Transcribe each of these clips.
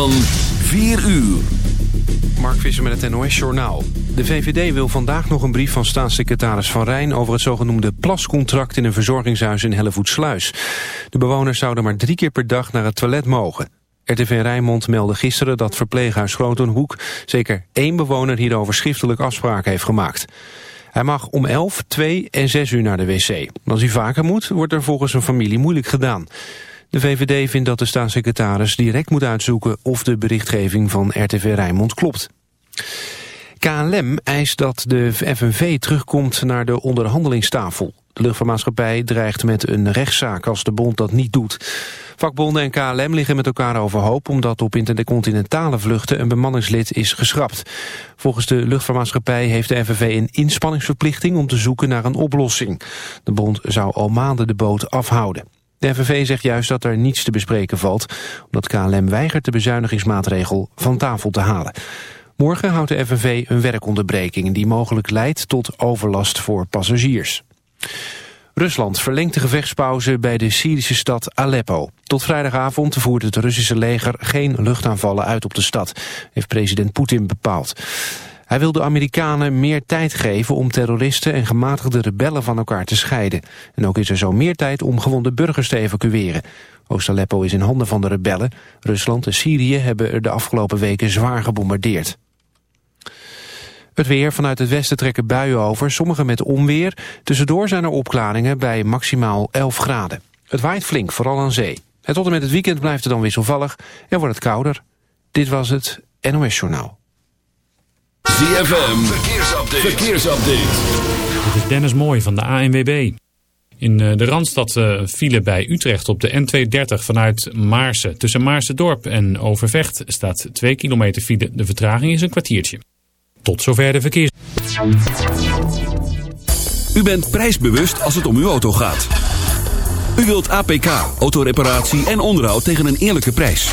van 4 uur. Mark Visser met het NOS Journaal. De VVD wil vandaag nog een brief van staatssecretaris Van Rijn... over het zogenoemde plascontract in een verzorgingshuis in Hellevoetsluis. De bewoners zouden maar drie keer per dag naar het toilet mogen. RTV Rijnmond meldde gisteren dat verpleeghuis Grotenhoek... zeker één bewoner hierover schriftelijk afspraken heeft gemaakt. Hij mag om 11, 2 en 6 uur naar de wc. Als hij vaker moet, wordt er volgens een familie moeilijk gedaan. De VVD vindt dat de staatssecretaris direct moet uitzoeken of de berichtgeving van RTV Rijnmond klopt. KLM eist dat de FNV terugkomt naar de onderhandelingstafel. De luchtvaartmaatschappij dreigt met een rechtszaak als de bond dat niet doet. Vakbonden en KLM liggen met elkaar overhoop omdat op intercontinentale vluchten een bemanningslid is geschrapt. Volgens de luchtvaartmaatschappij heeft de FNV een inspanningsverplichting om te zoeken naar een oplossing. De bond zou al maanden de boot afhouden. De FNV zegt juist dat er niets te bespreken valt... omdat KLM weigert de bezuinigingsmaatregel van tafel te halen. Morgen houdt de FNV een werkonderbreking... die mogelijk leidt tot overlast voor passagiers. Rusland verlengt de gevechtspauze bij de Syrische stad Aleppo. Tot vrijdagavond voert het Russische leger geen luchtaanvallen uit op de stad... heeft president Poetin bepaald. Hij wil de Amerikanen meer tijd geven om terroristen en gematigde rebellen van elkaar te scheiden. En ook is er zo meer tijd om gewonde burgers te evacueren. Oost-Aleppo is in handen van de rebellen. Rusland en Syrië hebben er de afgelopen weken zwaar gebombardeerd. Het weer vanuit het westen trekken buien over, sommige met onweer. Tussendoor zijn er opklaringen bij maximaal 11 graden. Het waait flink, vooral aan zee. En tot en met het weekend blijft het dan wisselvallig en wordt het kouder. Dit was het NOS Journaal. ZFM, verkeersupdate. verkeersupdate. Dit is Dennis Mooi van de ANWB. In eh, de Randstad uh, file bij Utrecht op de N230 vanuit Maarsen. Tussen Maarsen-dorp en Overvecht staat 2 kilometer file. De vertraging is een kwartiertje. Tot zover de verkeers. U bent prijsbewust als het om uw auto gaat. U wilt APK, autoreparatie en onderhoud tegen een eerlijke prijs.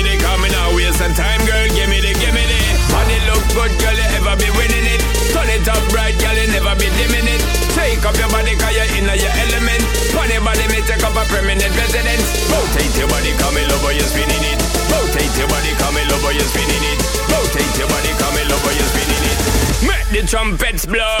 Bleu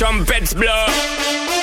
trumpets blow.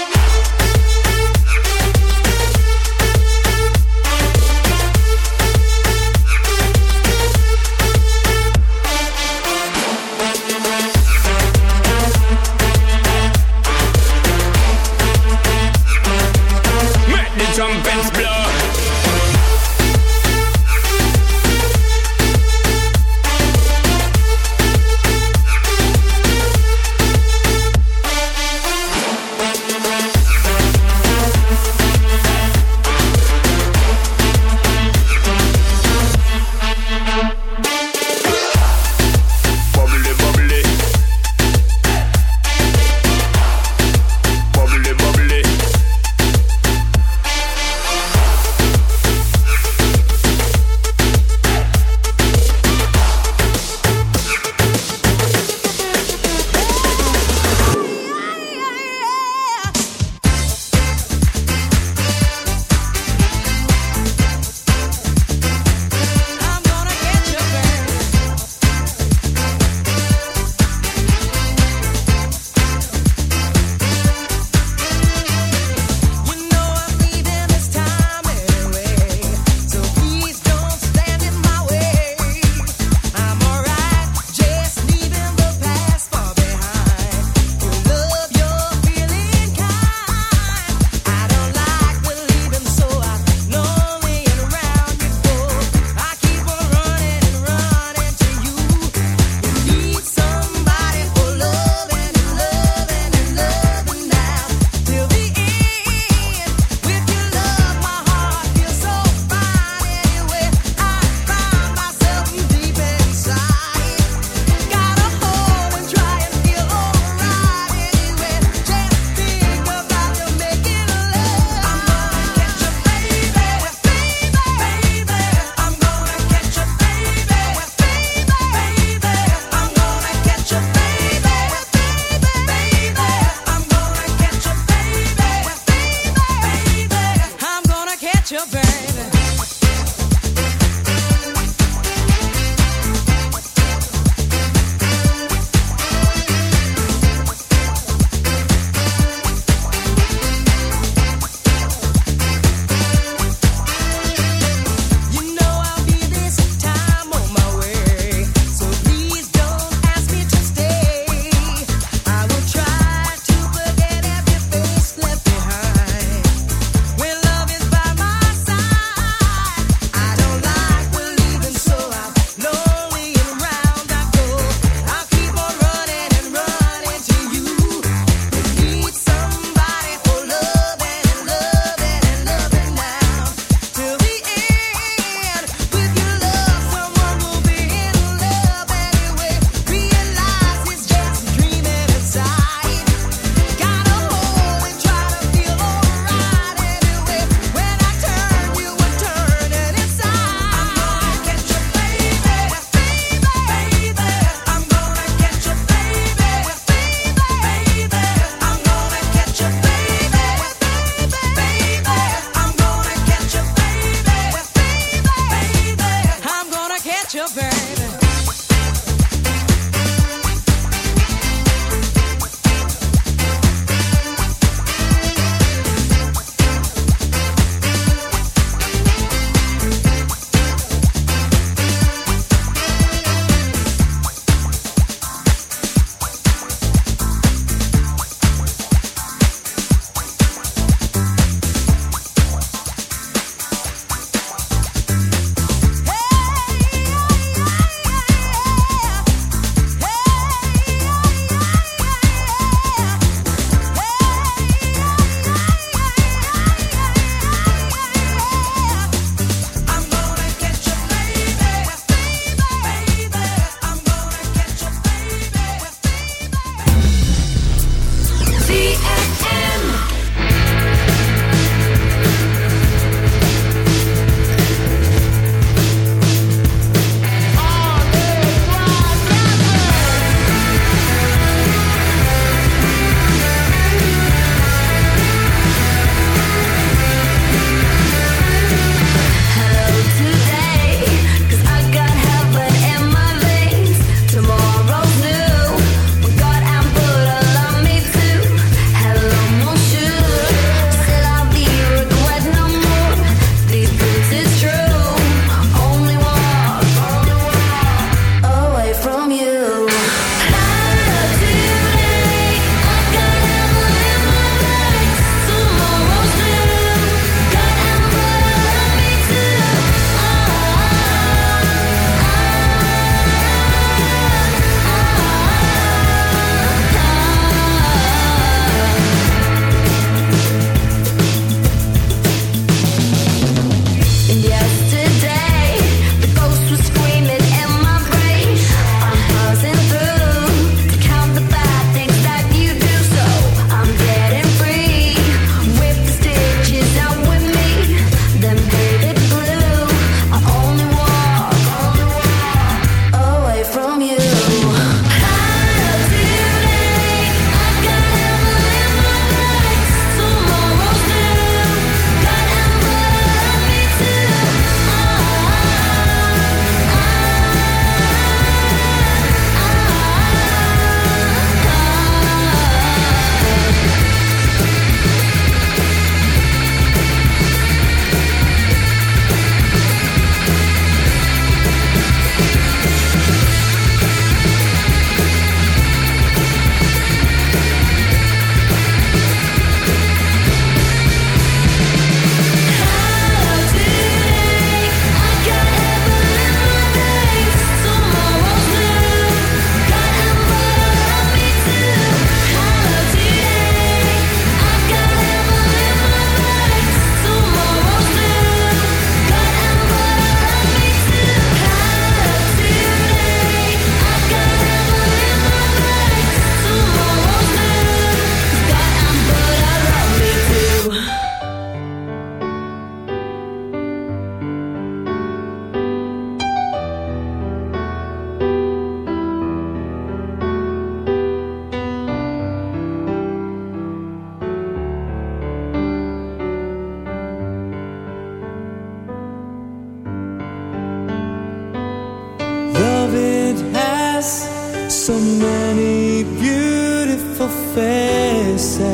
faces,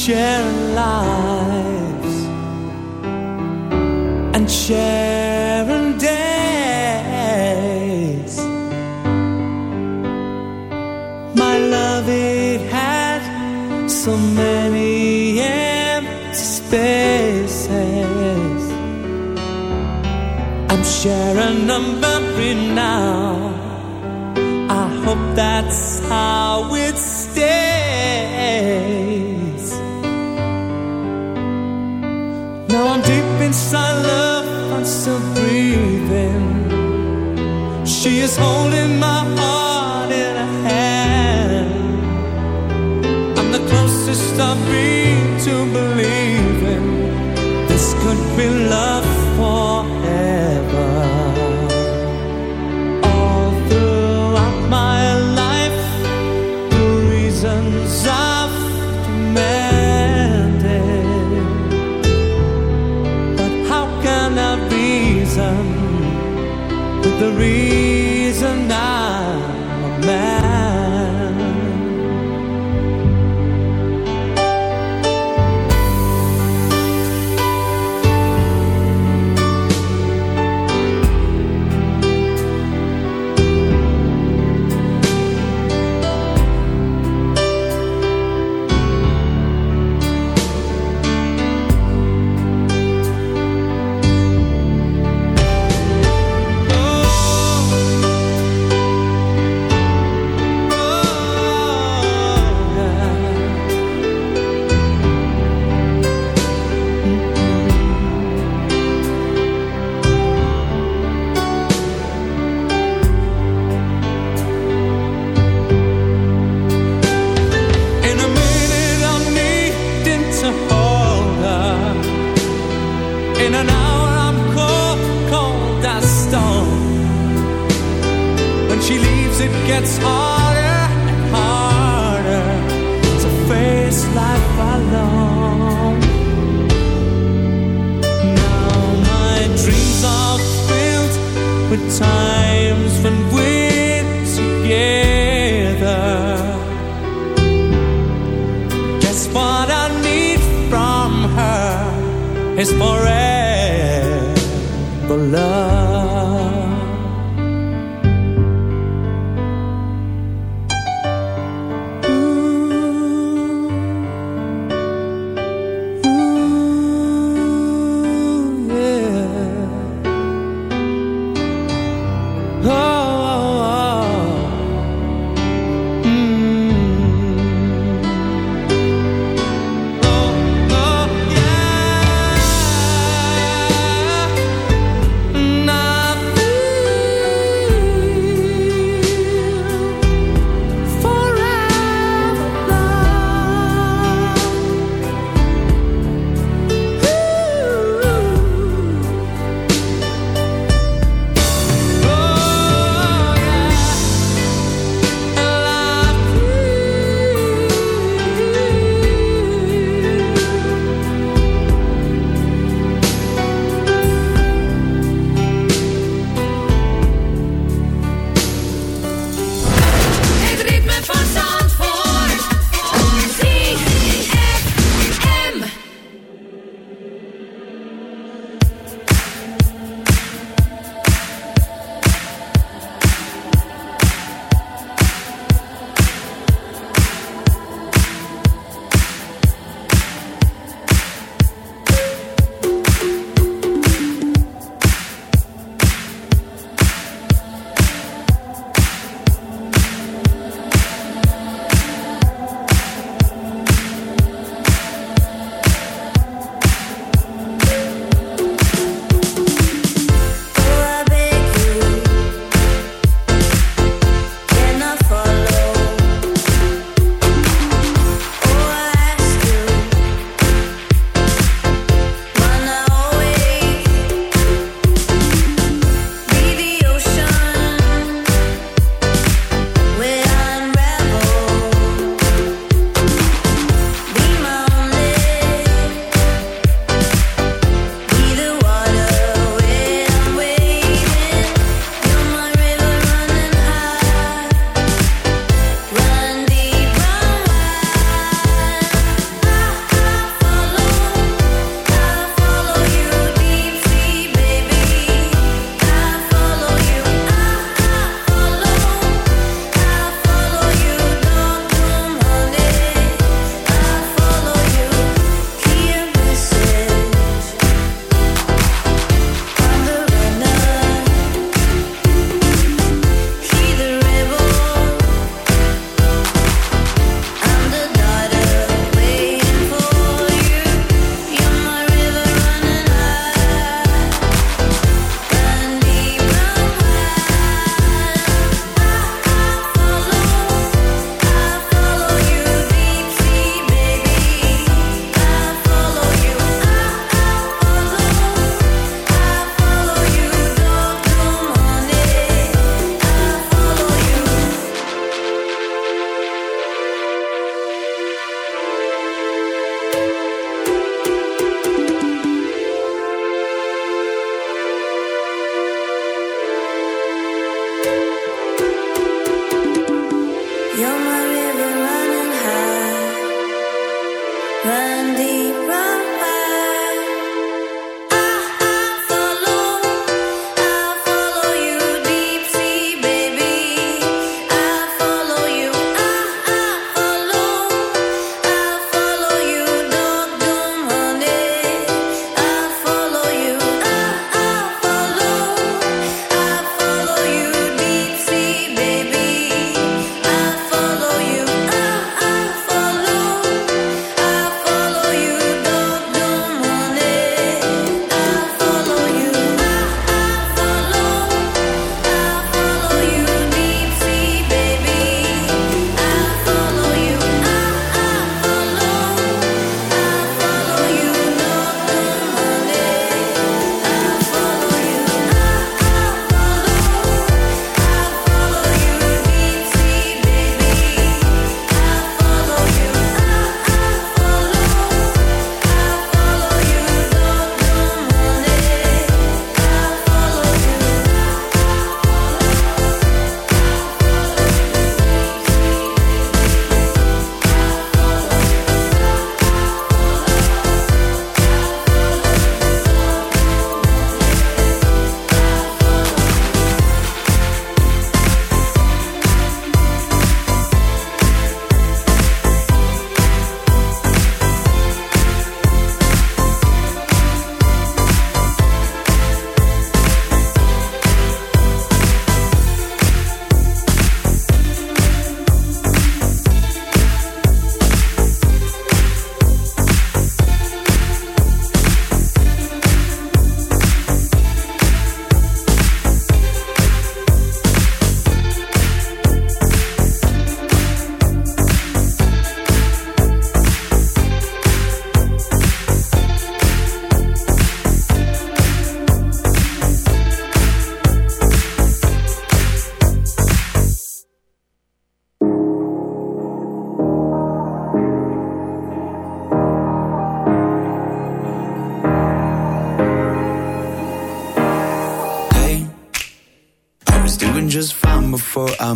sharing lives and sharing days. My love, it had so many empty spaces. I'm sharing a memory now. holding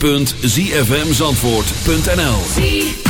www.zfmzandvoort.nl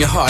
your heart